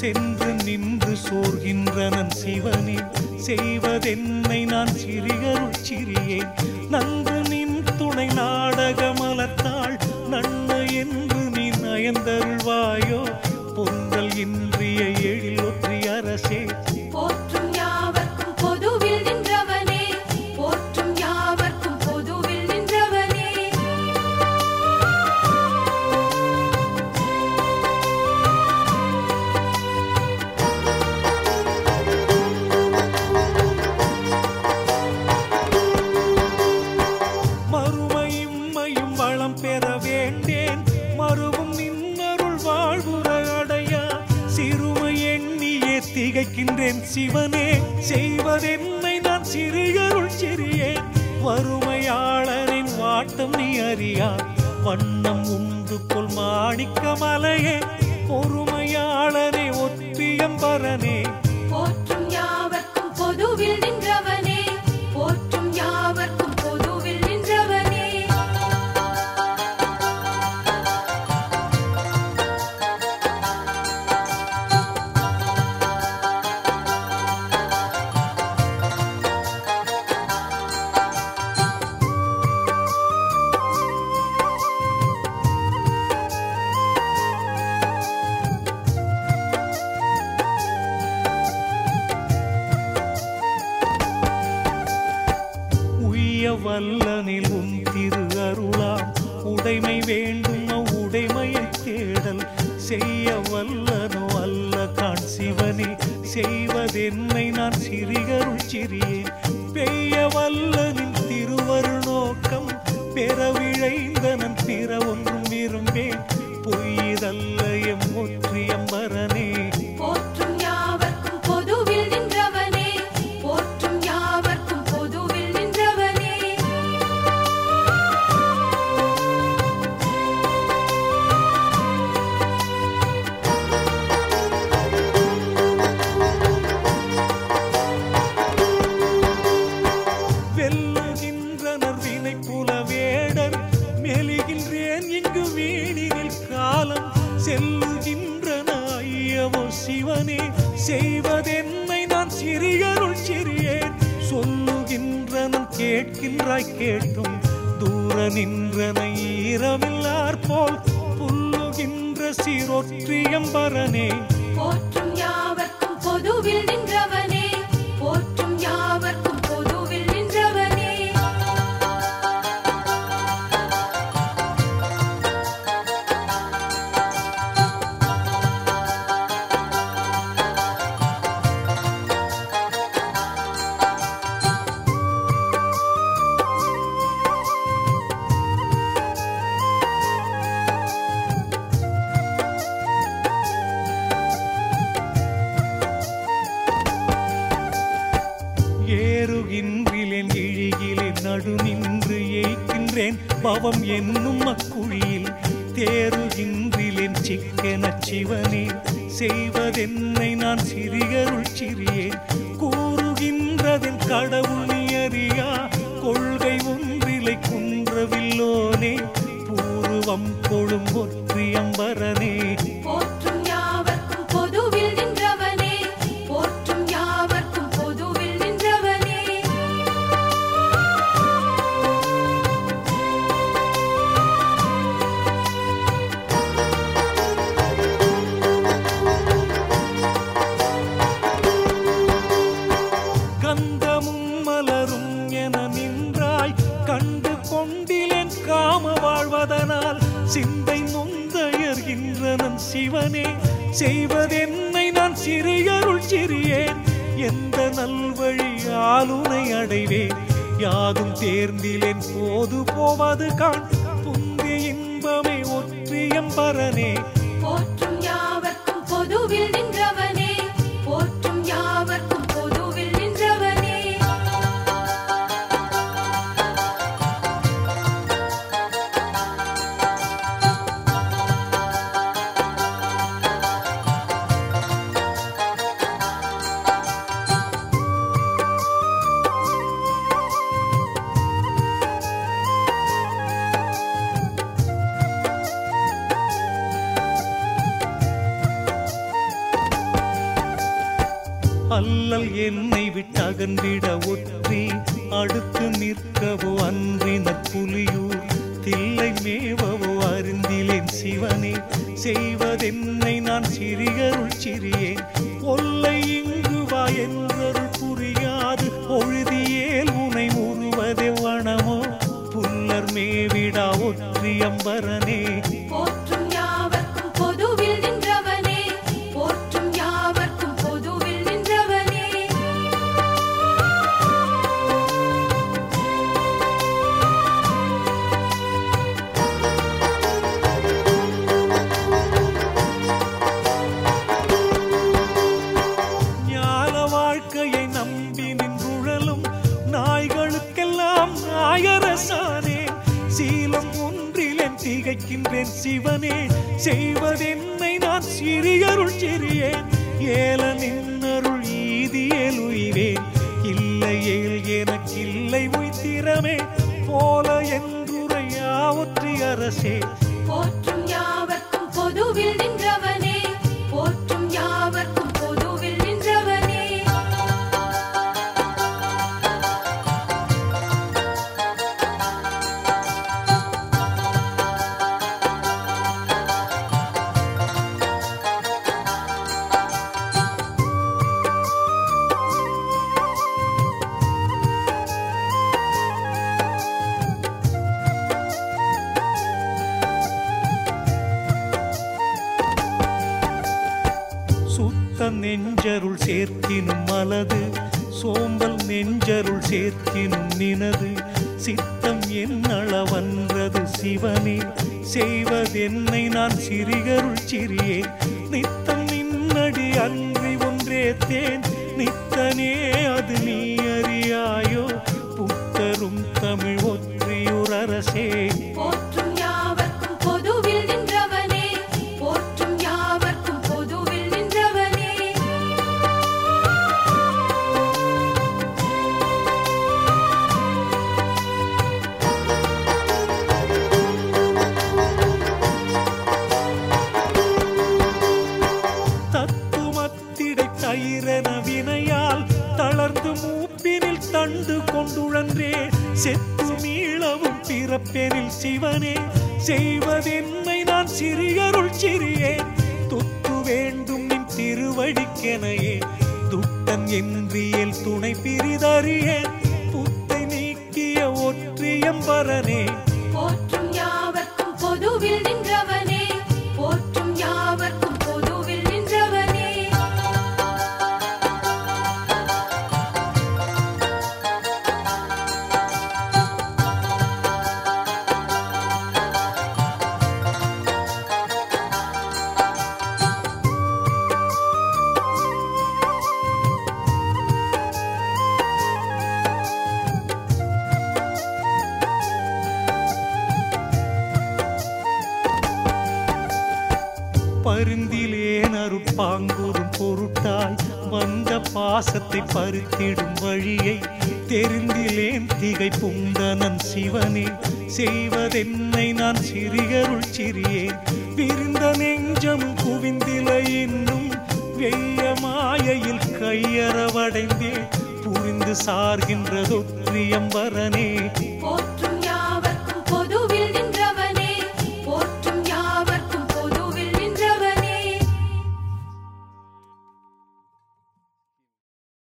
சென்று நின்று சோர்கின்றனன் சிவனே செய்வதென்னை நான் சிறியருள் சிறியேன். நன்று நின் துணை நாடக மலத்தாள் நன்ன என்று நீ நயந்தருள்வாயோ? பொங்கல் இன்றிய என் சிவனே செய்வதென்னை நான் சிறியருள் சிறியேன். வறுமையாளனின் வாட்டம் நீ அறியா வண்ணம் உண்டு கொள் மாணிக்க மலையே பொறுமையாளனே ஒற்றியம்பரனே போற்றும் யாவர்க்கும் பொதுவில் நின்றவனே வல்லனில் உன் திரு அருளாம். உடைமை வேண்டும் உடைமையை தேடல். செய்ய வல்லனோ அல்ல கான் சிவனே. செய்வதென்னை நான் சிறிகருள் சிறியேன். பெய்ய வல்லனின் திருவரு நோக்கம். பெறவிழைந்தனன் பிற ஒன்றும் விரும்பேன். பொய்தல்ல எம் ஒற்றியம் வர கேட்கின்றாய் கேட்டும். தூர நின்றனை இரவில்லார் போல் புல்லுகின்ற சீரொற்றியம்பரனே. போற்றும் யாவர்க்கும் பொதுவில் நின்றவனே. ஏறுகின்றிலேன் இழிகிலேன் நடு நின்று ஏய்க்கின்றேன். பவம் என்னும் அக்குழியில் தேறுகின்றிலேன் சிக்கெனச் சிவனே செய்வதென்னை நான் சிறியருள் சிறியேன். கூறுகின்றதென் கடவுள் நீ அறியா கொள்கை ஒன்றிலை குன்றவில்லோனே. பூர்வம் கொழும் செய்வதென்னை நான் சிறியருள் சிறியேன். எந்த நல்வழி ஆளுனை அடைவேன் யாதும் தேர்ந்திலேன் போது போவது காண். புந்தி இன்பமே ஒற்றியம்பரனே போற்றும் யாவர்க்கும் பொதுவில் அகன்றிட ஒற்றி அடுத்து நிற்கவோ அன்றினர் புலியூர். தில்லை மேவவோ அறிந்திலேன் சிவனே செய்வதென்னை நான் சிறியருள் சிறியேன். கொல்லை இங்கு வா என்றருள் செய்வதென்னை நான் சிறியருள் சிறியேன். ஏல நின்னருள் ஈதியல் உயிரேன். இல்லையேல் எனக்கில்லை உய்திரமே போல என்றுரையா அரசே. நெஞ்சருள் சேர்க்கினும் மலது சோம்பல் நெஞ்சருள் சேர்க்கினும் நினது. சித்தம் என்னளவன்றது சிவனே செய்வதென்னை நான் சிறிகருள் சிறியே நித்தம் நின்னடி அன்றி ஒன்றே தேன் நித்தனே அது நீ அறியாயோ? புத்தரும் தமிழ் ஒற்றியூர் தளர்ந்து மூப்பினில் தண்டு கொண்டுழன்றே செத்து மீளவும் பிறப்பெனில் சிவனே. செய்வதென்னை நான் சிறியருள் சிறியேன் தொத்து வேண்டும் நின் திருவடிக்கெனையே. துட்டன் என்றியல் துணை பிரிதறியேன் புத்தை நீக்கிய ஒற்றியம்பரனே. பருந்திலேன் அருட்பாங்கூரும் பொருட்டாய் வந்த பாசத்தை பருத்திடும் வழியை தெரிந்திலேன் திகை புந்தனன் சிவனே. செய்வதென்னை நான் சிறியருள் சிறியேன். விருந்த நெஞ்சம் குவிந்தில இன்னும் வெய்ய மாயையில் கையறவடைந்தே புரிந்து சார்கின்றதொற்றியம்பரனே போற்றும்